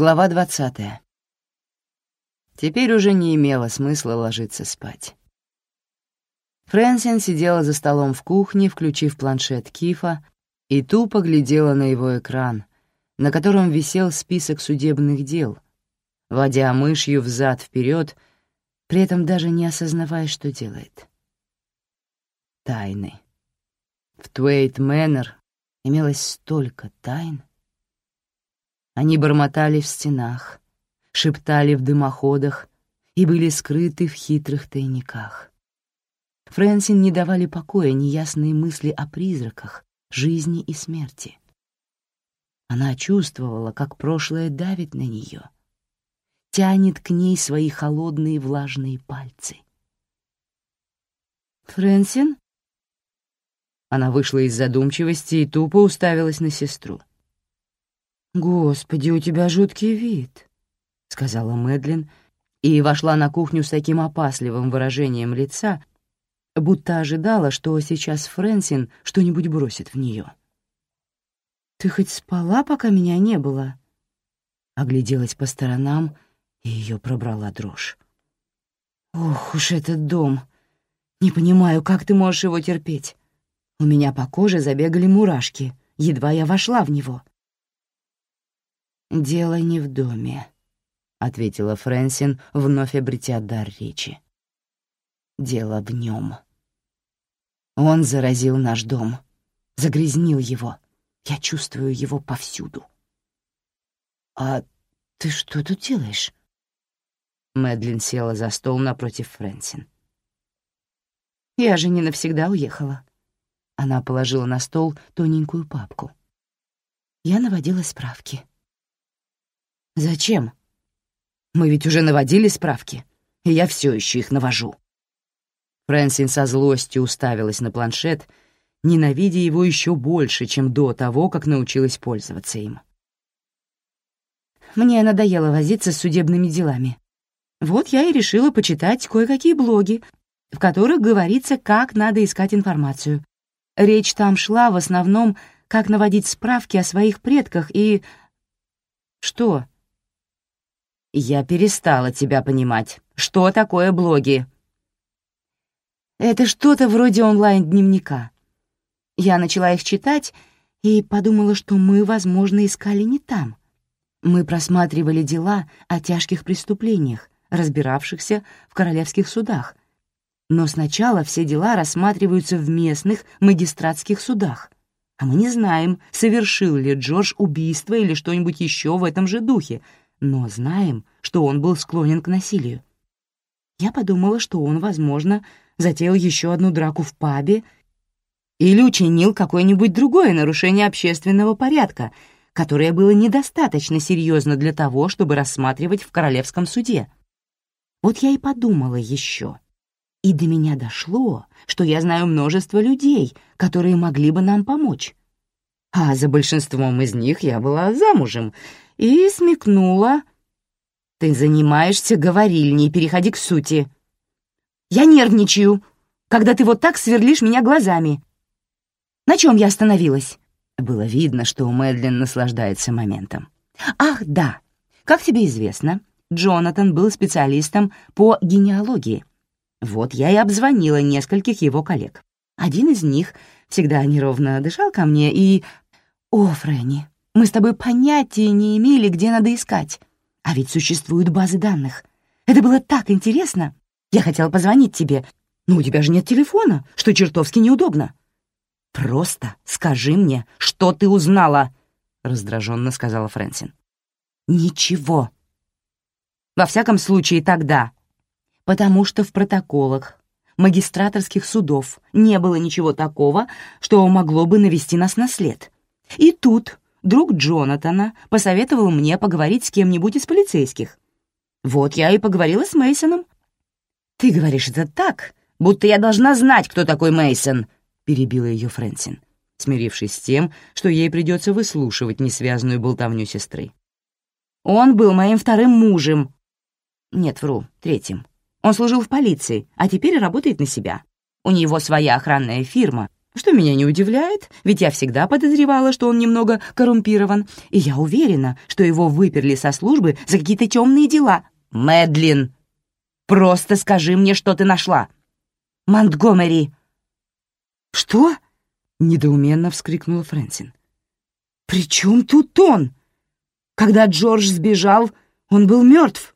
Глава двадцатая. Теперь уже не имело смысла ложиться спать. Фрэнсин сидела за столом в кухне, включив планшет Кифа, и тупо глядела на его экран, на котором висел список судебных дел, водя мышью взад вперед, при этом даже не осознавая, что делает. Тайны. В Твейт Мэннер имелось столько тайн. Они бормотали в стенах, шептали в дымоходах и были скрыты в хитрых тайниках. Фрэнсин не давали покоя неясные мысли о призраках, жизни и смерти. Она чувствовала, как прошлое давит на нее, тянет к ней свои холодные влажные пальцы. «Фрэнсин?» Она вышла из задумчивости и тупо уставилась на сестру. «Господи, у тебя жуткий вид», — сказала Мэдлин и вошла на кухню с таким опасливым выражением лица, будто ожидала, что сейчас Фрэнсин что-нибудь бросит в нее. «Ты хоть спала, пока меня не было?» Огляделась по сторонам, и ее пробрала дрожь. «Ох уж этот дом! Не понимаю, как ты можешь его терпеть. У меня по коже забегали мурашки, едва я вошла в него». «Дело не в доме», — ответила Фрэнсин, вновь обретя дар речи. «Дело в нем. Он заразил наш дом, загрязнил его. Я чувствую его повсюду». «А ты что тут делаешь?» Мэдлин села за стол напротив Фрэнсин. «Я же не навсегда уехала». Она положила на стол тоненькую папку. Я наводила справки. «Зачем? Мы ведь уже наводили справки, и я все еще их навожу». Фрэнсин со злостью уставилась на планшет, ненавидя его еще больше, чем до того, как научилась пользоваться им. Мне надоело возиться с судебными делами. Вот я и решила почитать кое-какие блоги, в которых говорится, как надо искать информацию. Речь там шла в основном, как наводить справки о своих предках и... Что? Я перестала тебя понимать. Что такое блоги? Это что-то вроде онлайн-дневника. Я начала их читать и подумала, что мы, возможно, искали не там. Мы просматривали дела о тяжких преступлениях, разбиравшихся в королевских судах. Но сначала все дела рассматриваются в местных магистратских судах. А мы не знаем, совершил ли Джордж убийство или что-нибудь еще в этом же духе, но знаем, что он был склонен к насилию. Я подумала, что он, возможно, затеял еще одну драку в пабе или учинил какое-нибудь другое нарушение общественного порядка, которое было недостаточно серьезно для того, чтобы рассматривать в королевском суде. Вот я и подумала еще. И до меня дошло, что я знаю множество людей, которые могли бы нам помочь. А за большинством из них я была замужем — и смекнула. «Ты занимаешься говорильней, переходи к сути». «Я нервничаю, когда ты вот так сверлишь меня глазами». «На чем я остановилась?» Было видно, что Мэдлин наслаждается моментом. «Ах, да. Как тебе известно, Джонатан был специалистом по генеалогии. Вот я и обзвонила нескольких его коллег. Один из них всегда неровно дышал ко мне и... О, Фрэнни, мы с тобой понятия не имели, где надо искать. А ведь существуют базы данных. Это было так интересно. Я хотела позвонить тебе, но у тебя же нет телефона, что чертовски неудобно. Просто скажи мне, что ты узнала, раздраженно сказала Фрэнсин. Ничего. Во всяком случае, тогда. Потому что в протоколах магистраторских судов не было ничего такого, что могло бы навести нас на след. И тут друг Джонатана посоветовал мне поговорить с кем-нибудь из полицейских. Вот я и поговорила с Мейсоном. Ты говоришь это так, будто я должна знать, кто такой Мейсон, перебила ее Фрэнсин, смирившись с тем, что ей придется выслушивать несвязанную болтовню сестры. Он был моим вторым мужем. Нет, вру, третьим. Он служил в полиции, а теперь работает на себя. У него своя охранная фирма, что меня не удивляет, ведь я всегда подозревала, что он немного коррумпирован, и я уверена, что его выперли со службы за какие-то темные дела. Мэдлин, просто скажи мне, что ты нашла. Монтгомери. Что? Недоуменно вскрикнула Фрэнсин. «При чем тут он? Когда Джордж сбежал, он был мертв.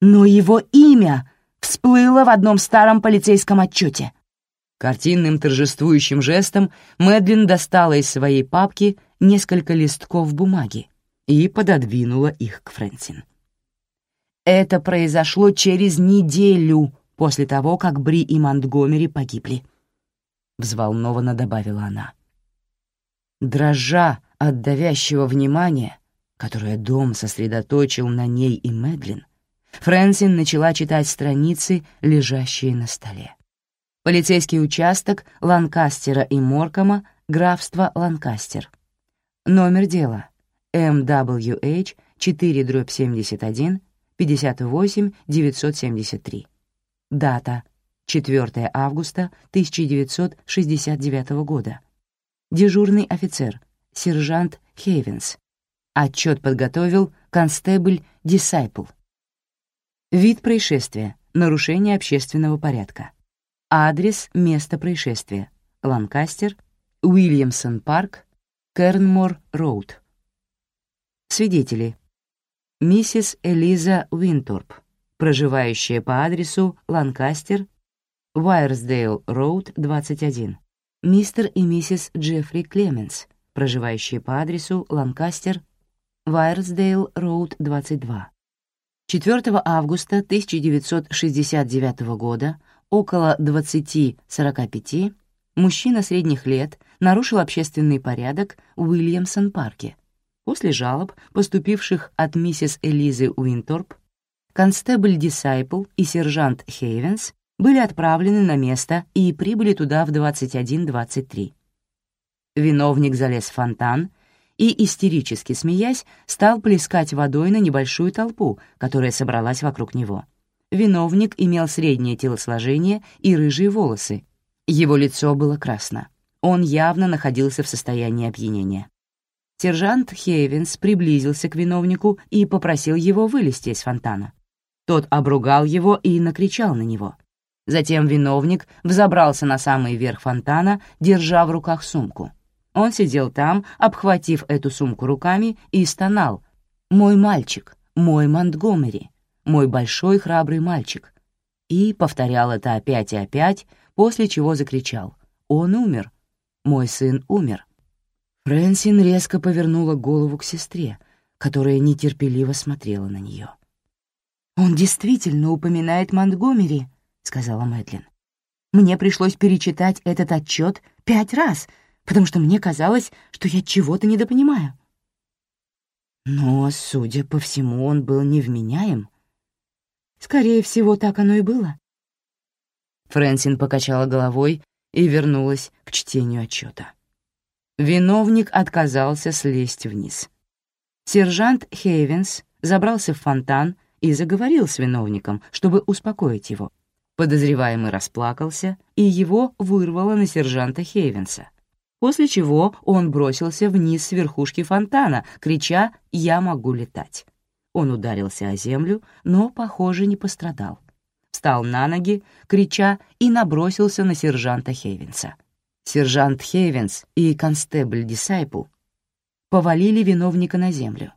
Но его имя всплыло в одном старом полицейском отчете. Картинным торжествующим жестом Мэдлин достала из своей папки несколько листков бумаги и пододвинула их к Фрэнсин. Это произошло через неделю после того, как Бри и Монтгомери погибли. Взволнованно добавила она. Дрожа от давящего внимания, которое дом сосредоточил на ней и Мэдлин, Фрэнсин начала читать страницы, лежащие на столе. Полицейский участок Ланкастера и Моркома, графство Ланкастер. Номер дела MWH 4-71 58 973. Дата 4 августа 1969 года. Дежурный офицер, сержант Хейвенс. Отчет подготовил констебль Дисайпл. Вид происшествия. Нарушение общественного порядка. Адрес места происшествия. Ланкастер, Уильямсон парк, Кернмор роуд. Свидетели. Миссис Элиза Уинторп, проживающая по адресу Ланкастер, Уайерсдейл роуд 21. Мистер и миссис Джеффри Клеменс, проживающие по адресу Ланкастер, Уайерсдейл роуд 22. 4 августа 1969 года около 20-45 мужчина средних лет нарушил общественный порядок в Уильямсон-парке. После жалоб, поступивших от миссис Элизы Уинторп, констебль Дисайпл и сержант Хейвенс были отправлены на место и прибыли туда в 21.23. Виновник залез в фонтан и, истерически смеясь, стал плескать водой на небольшую толпу, которая собралась вокруг него. Виновник имел среднее телосложение и рыжие волосы. Его лицо было красно. Он явно находился в состоянии опьянения. Сержант Хейвенс приблизился к виновнику и попросил его вылезти из фонтана. Тот обругал его и накричал на него. Затем виновник взобрался на самый верх фонтана, держа в руках сумку. Он сидел там, обхватив эту сумку руками, и стонал. «Мой мальчик, мой Монтгомери, мой большой храбрый мальчик». И повторял это опять и опять, после чего закричал. «Он умер. Мой сын умер». Фрэнсин резко повернула голову к сестре, которая нетерпеливо смотрела на нее. «Он действительно упоминает Монтгомери», — сказала Мэдлин. «Мне пришлось перечитать этот отчет пять раз, потому что мне казалось, что я чего-то недопонимаю. Но, судя по всему, он был невменяем. Скорее всего, так оно и было. Фрэнсин покачала головой и вернулась к чтению отчета. Виновник отказался слезть вниз. Сержант Хейвенс забрался в фонтан и заговорил с виновником, чтобы успокоить его. Подозреваемый расплакался, и его вырвало на сержанта Хейвенса после чего он бросился вниз с верхушки фонтана, крича «Я могу летать». Он ударился о землю, но, похоже, не пострадал. Встал на ноги, крича, и набросился на сержанта Хейвенса. Сержант Хейвенс и констебль Дисайпл повалили виновника на землю.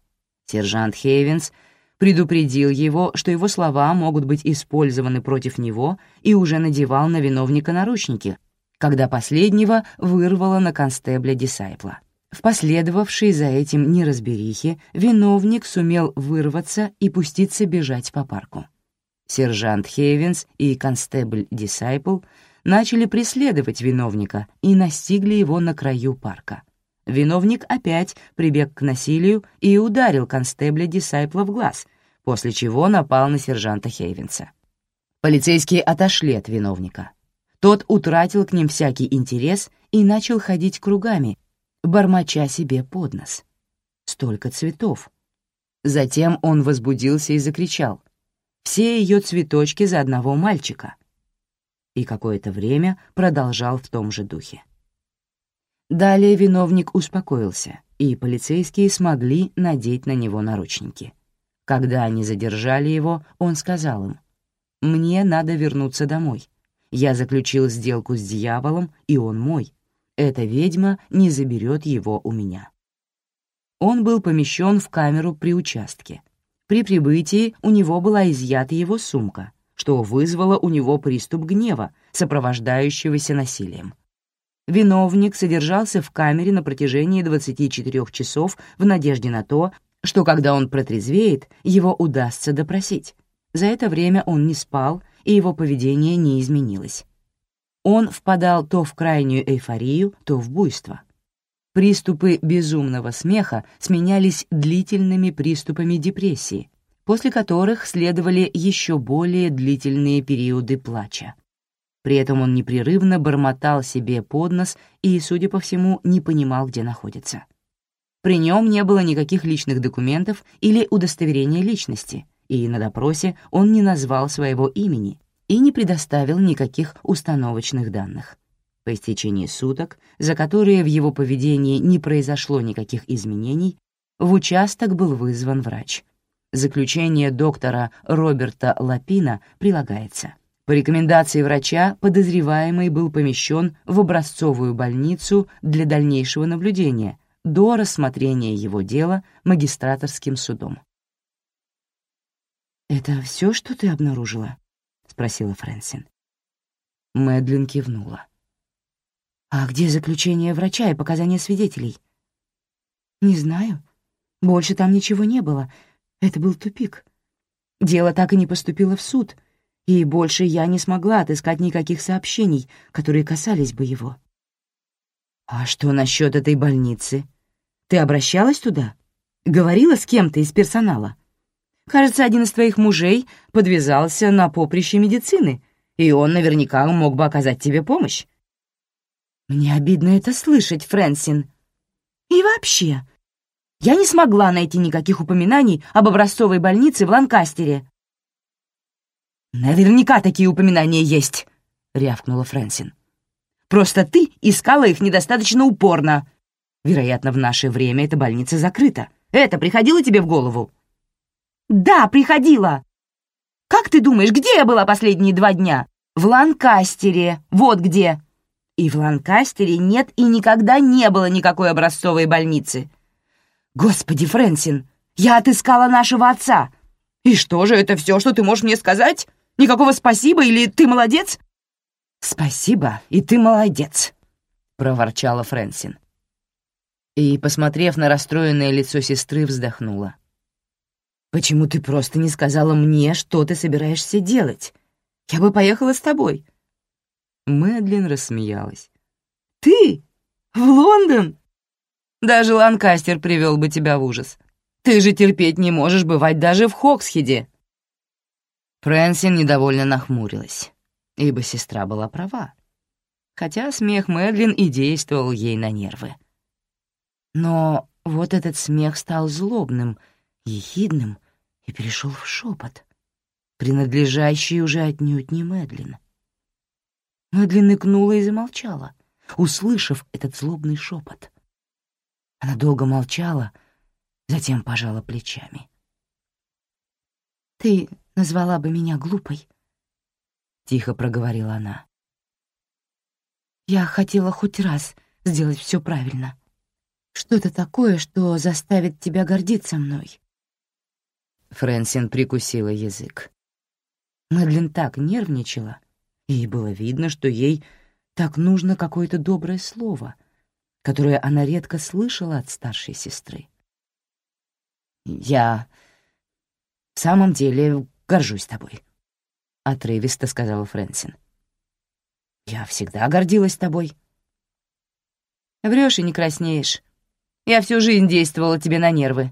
Сержант Хейвенс предупредил его, что его слова могут быть использованы против него и уже надевал на виновника наручники — когда последнего вырвало на констебля Дисайпла. В последовавшей за этим неразберихе виновник сумел вырваться и пуститься бежать по парку. Сержант Хейвенс и констебль Дисайпл начали преследовать виновника и настигли его на краю парка. Виновник опять прибег к насилию и ударил констебля Дисайпла в глаз, после чего напал на сержанта Хейвенса. Полицейские отошли от виновника. Тот утратил к ним всякий интерес и начал ходить кругами, бормоча себе под нос. Столько цветов. Затем он возбудился и закричал. «Все ее цветочки за одного мальчика». и какое-то время продолжал в том же духе. Далее виновник успокоился, и полицейские смогли надеть на него наручники. Когда они задержали его, он сказал им, «Мне надо вернуться домой. Я заключил сделку с дьяволом, и он мой. Эта ведьма не заберет его у меня». Он был помещен в камеру при участке. При прибытии у него была изъята его сумка, что вызвало у него приступ гнева, сопровождающегося насилием. Виновник содержался в камере на протяжении 24 часов в надежде на то, что когда он протрезвеет, его удастся допросить. За это время он не спал, и его поведение не изменилось. Он впадал то в крайнюю эйфорию, то в буйство. Приступы безумного смеха сменялись длительными приступами депрессии, после которых следовали еще более длительные периоды плача. При этом он непрерывно бормотал себе под нос и, судя по всему, не понимал, где находится. При нем не было никаких личных документов или удостоверения личности, и на допросе он не назвал своего имени и не предоставил никаких установочных данных. По истечении суток, за которые в его поведении не произошло никаких изменений, в участок был вызван врач. Заключение доктора Роберта Лапина прилагается. По рекомендации врача подозреваемый был помещен в образцовую больницу для дальнейшего наблюдения до рассмотрения его дела магистраторским судом. «Это все, что ты обнаружила?» — спросила Фрэнсин. Мэдлин кивнула. «А где заключение врача и показания свидетелей?» «Не знаю. Больше там ничего не было. Это был тупик. Дело так и не поступило в суд — и больше я не смогла отыскать никаких сообщений, которые касались бы его. «А что насчет этой больницы? Ты обращалась туда? Говорила с кем-то из персонала? Кажется, один из твоих мужей подвязался на поприще медицины, и он наверняка мог бы оказать тебе помощь». «Мне обидно это слышать, Фрэнсин. И вообще, я не смогла найти никаких упоминаний об образцовой больнице в Ланкастере. «Наверняка такие упоминания есть», — рявкнула Фрэнсин. «Просто ты искала их недостаточно упорно. Вероятно, в наше время эта больница закрыта. Это приходило тебе в голову?» «Да, приходило. Как ты думаешь, где я была последние два дня? В Ланкастере, вот где. И в Ланкастере нет и никогда не было никакой образцовой больницы. Господи, Фрэнсин, я отыскала нашего отца. И что же, это все, что ты можешь мне сказать?» Никакого спасибо или ты молодец?» «Спасибо, и ты молодец», — проворчала Фрэнсин. И, посмотрев на расстроенное лицо сестры, вздохнула. «Почему ты просто не сказала мне, что ты собираешься делать? Я бы поехала с тобой». Мэдлин рассмеялась. «Ты? В Лондон?» «Даже Ланкастер привел бы тебя в ужас. Ты же терпеть не можешь бывать даже в Хоксхеде». Фрэнсин недовольно нахмурилась, ибо сестра была права, хотя смех Мэдлин и действовал ей на нервы. Но вот этот смех стал злобным, ехидным и перешел в шепот, принадлежащий уже отнюдь не Мэдлин. Мэдлин икнула и замолчала, услышав этот злобный шепот. Она долго молчала, затем пожала плечами. «Ты назвала бы меня глупой», — тихо проговорила она. «Я хотела хоть раз сделать все правильно. Что-то такое, что заставит тебя гордиться мной». Фрэнсин прикусила язык. Мэдлин так нервничала, и было видно, что ей так нужно какое-то доброе слово, которое она редко слышала от старшей сестры. «Я в самом деле горжусь тобой», — отрывисто сказала Фрэнсин. «Я всегда гордилась тобой». Врешь и не краснеешь. Я всю жизнь действовала тебе на нервы».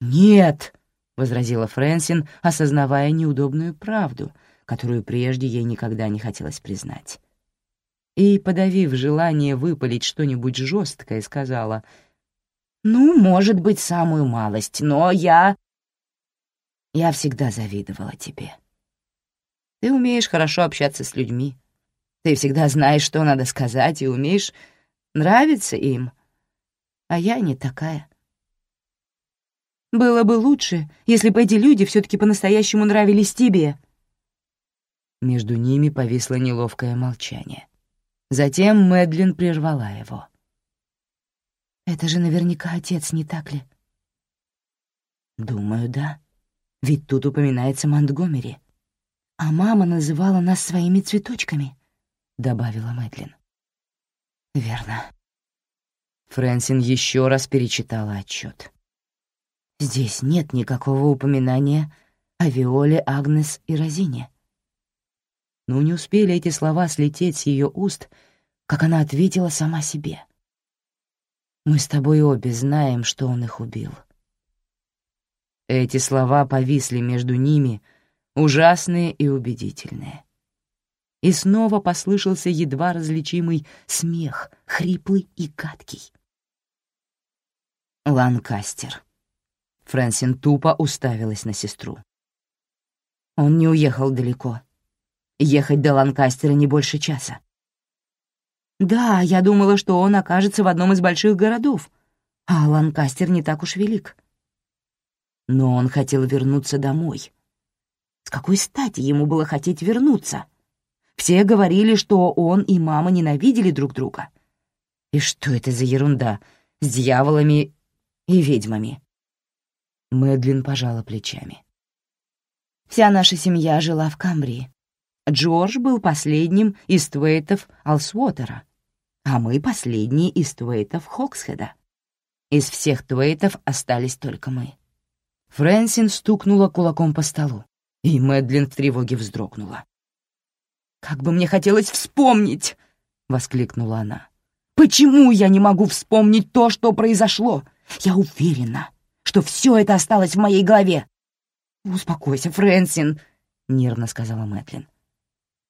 «Нет», — возразила Фрэнсин, осознавая неудобную правду, которую прежде ей никогда не хотелось признать. И, подавив желание выпалить что-нибудь жесткое, сказала, «Ну, может быть, самую малость, но я...» Я всегда завидовала тебе. Ты умеешь хорошо общаться с людьми. Ты всегда знаешь, что надо сказать, и умеешь нравиться им. А я не такая. Было бы лучше, если бы эти люди все таки по-настоящему нравились тебе. Между ними повисло неловкое молчание. Затем Мэдлин прервала его. «Это же наверняка отец, не так ли?» «Думаю, да. Ведь тут упоминается Монтгомери. А мама называла нас своими цветочками», — добавила Мэдлин. «Верно». Фрэнсин еще раз перечитала отчет. Здесь нет никакого упоминания о Виоле, Агнес и Розине. Но не успели эти слова слететь с ее уст, как она ответила сама себе. «Мы с тобой обе знаем, что он их убил». Эти слова повисли между ними, ужасные и убедительные. И снова послышался едва различимый смех, хриплый и гадкий. Ланкастер. Фрэнсин тупо уставилась на сестру. Он не уехал далеко. Ехать до Ланкастера не больше часа. Да, я думала, что он окажется в одном из больших городов, а Ланкастер не так уж велик. Но он хотел вернуться домой. С какой стати ему было хотеть вернуться? Все говорили, что он и мама ненавидели друг друга. И что это за ерунда с дьяволами и ведьмами? Мэдлин пожала плечами. Вся наша семья жила в Камбрии. Джордж был последним из Твейтов Алсуотера, а мы последние из Твейтов Хоксхеда. Из всех Твейтов остались только мы. Фрэнсин стукнула кулаком по столу, и Мэдлин в тревоге вздрогнула. «Как бы мне хотелось вспомнить!» — воскликнула она. «Почему я не могу вспомнить то, что произошло? Я уверена, что все это осталось в моей голове. «Успокойся, Фрэнсин», — нервно сказала Мэтлин.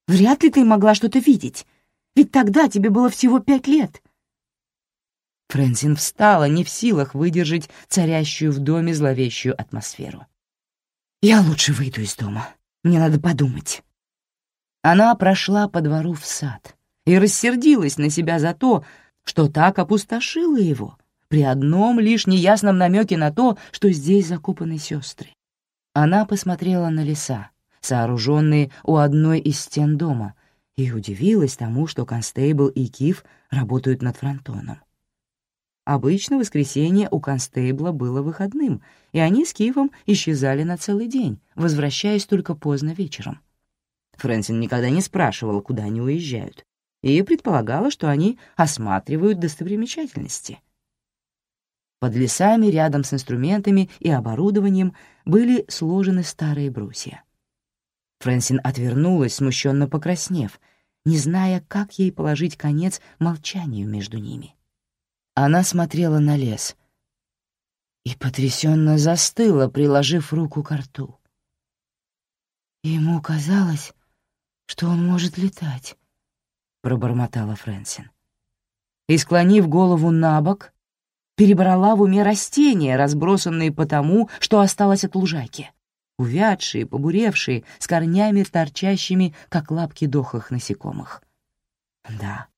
«Вряд ли ты могла что-то видеть, ведь тогда тебе было всего пять лет». Фрэнсин встала, не в силах выдержать царящую в доме зловещую атмосферу. «Я лучше выйду из дома. Мне надо подумать». Она прошла по двору в сад и рассердилась на себя за то, что так опустошила его, при одном лишь неясном намеке на то, что здесь закопаны сестры. Она посмотрела на леса, сооруженные у одной из стен дома, и удивилась тому, что Констейбл и Киф работают над фронтоном. Обычно воскресенье у Констейбла было выходным, и они с Кифом исчезали на целый день, возвращаясь только поздно вечером. Фрэнсин никогда не спрашивала, куда они уезжают, и предполагала, что они осматривают достопримечательности — под лесами рядом с инструментами и оборудованием были сложены старые брусья. Фрэнсин отвернулась, смущенно покраснев, не зная, как ей положить конец молчанию между ними. Она смотрела на лес и потрясенно застыла, приложив руку к рту. Ему казалось, что он может летать, — пробормотала Фрэнсин. И, склонив голову на бок, перебрала в уме растения, разбросанные по тому, что осталось от лужайки. Увядшие, побуревшие, с корнями торчащими, как лапки дохлых насекомых. Да,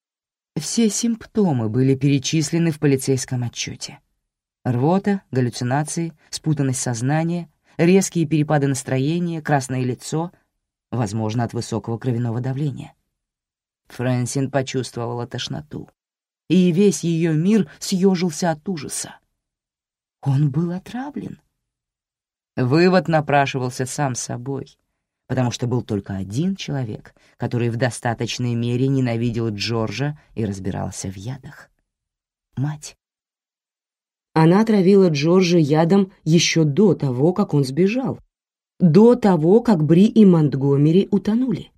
все симптомы были перечислены в полицейском отчете. Рвота, галлюцинации, спутанность сознания, резкие перепады настроения, красное лицо, возможно, от высокого кровяного давления. Фрэнсин почувствовала тошноту и весь ее мир съежился от ужаса. Он был отравлен. Вывод напрашивался сам собой, потому что был только один человек, который в достаточной мере ненавидел Джорджа и разбирался в ядах. Мать. Она отравила Джорджа ядом еще до того, как он сбежал, до того, как Бри и Монтгомери утонули.